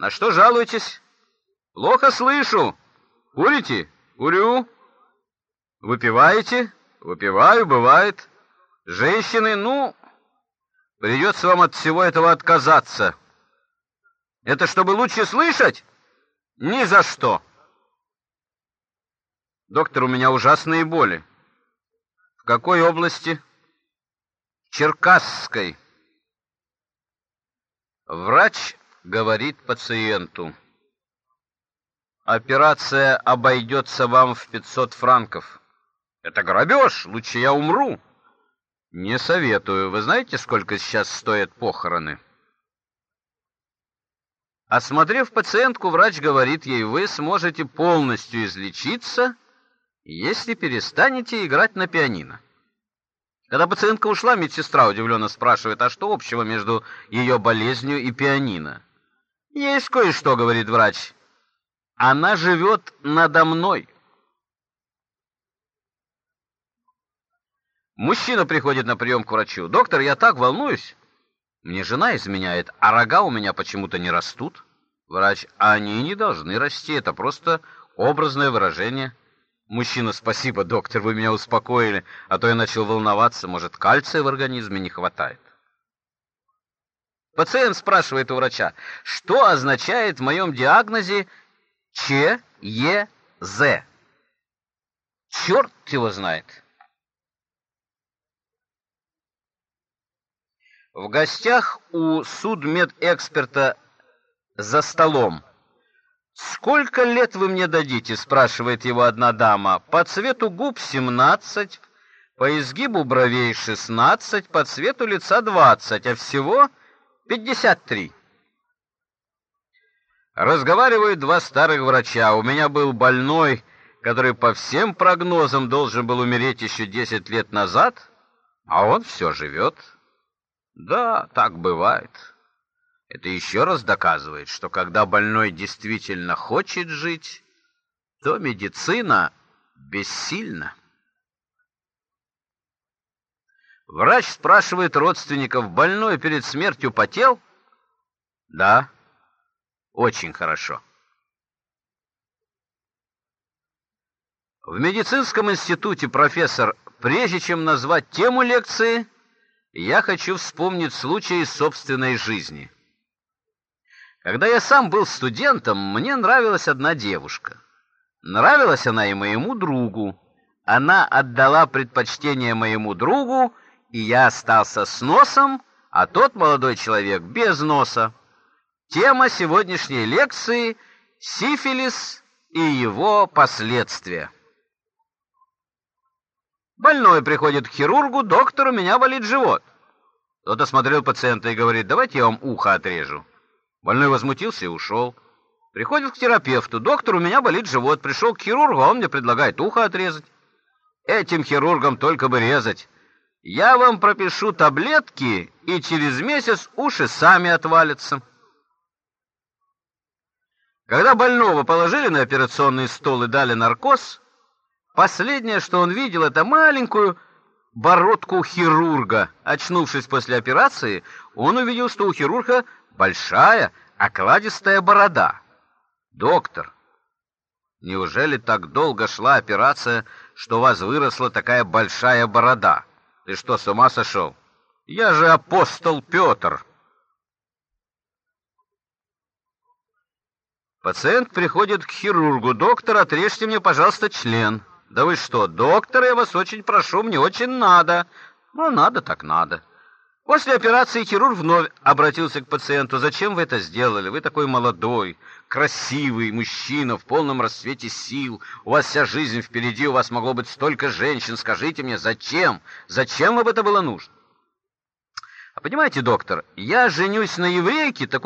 На что жалуетесь? Плохо слышу. Курите? Курю. Выпиваете? Выпиваю, бывает. Женщины, ну, придется вам от всего этого отказаться. Это чтобы лучше слышать? Ни за что. Доктор, у меня ужасные боли. В какой области? В Черкасской. Врач говорит пациенту. Операция обойдется вам в 500 франков. Это грабеж, лучше я умру. Не советую. Вы знаете, сколько сейчас стоят похороны? Осмотрев пациентку, врач говорит ей: "Вы сможете полностью излечиться, если перестанете играть на пианино". Когда пациентка ушла, медсестра удивленно спрашивает: "А что общего между ее болезнью и пианино?" "Есть кое-что", говорит врач. "Она живет надо мной". Мужчина приходит на прием к врачу. Доктор, я так волнуюсь. Мне жена изменяет, а рога у меня почему-то не растут. Врач, они не должны расти, это просто образное выражение. Мужчина, спасибо, доктор, вы меня успокоили, а то я начал волноваться, может, кальция в организме не хватает. Пациент спрашивает у врача, что означает в моем диагнозе ЧЕЗ? Черт его знает. В гостях у судмедэксперта за столом. Сколько лет вы мне дадите, спрашивает его одна дама. По цвету губ 17, по изгибу бровей 16, по цвету лица 20, а всего 53. Разговаривают два старых врача. У меня был больной, который по всем прогнозам должен был умереть еще 10 лет назад, а он все живет. Да, так бывает. Это еще раз доказывает, что когда больной действительно хочет жить, то медицина бессильна. Врач спрашивает родственников: "Больной перед смертью потел?" "Да." "Очень хорошо." В медицинском институте профессор, прежде чем назвать тему лекции, я хочу вспомнить случай из собственной жизни. Когда я сам был студентом, мне нравилась одна девушка. Нравилась она и моему другу. Она отдала предпочтение моему другу, и я остался с носом, а тот молодой человек без носа. Тема сегодняшней лекции сифилис и его последствия. Больной приходит к хирургу, доктор, у меня болит живот. Тот осмотрел пациента и говорит: "Давайте я вам ухо отрежу". Больной возмутился и ушел. Приходит к терапевту: "Доктор, у меня болит живот". Пришел к хирургу, а он мне предлагает ухо отрезать. Этим хирургам только бы резать. Я вам пропишу таблетки, и через месяц уши сами отвалятся. Когда больного положили на операционный стол и дали наркоз, Последнее, что он видел, это маленькую бородку хирурга. Очнувшись после операции, он увидел, что у хирурга большая, окладистая борода. Доктор, неужели так долго шла операция, что у вас выросла такая большая борода? Ты что, с ума сошел? Я же апостол Петр. Пациент приходит к хирургу. Доктор, отрежьте мне, пожалуйста, член. Да вы что, доктор, я вас очень прошу, мне очень надо. Ну, надо так надо. После операции хирург вновь обратился к пациенту. Зачем вы это сделали? Вы такой молодой, красивый мужчина в полном расцвете сил. У вас вся жизнь впереди, у вас могло быть столько женщин. Скажите мне, зачем? Зачем вам это было нужно? А понимаете, доктор, я женюсь на еврейке, такой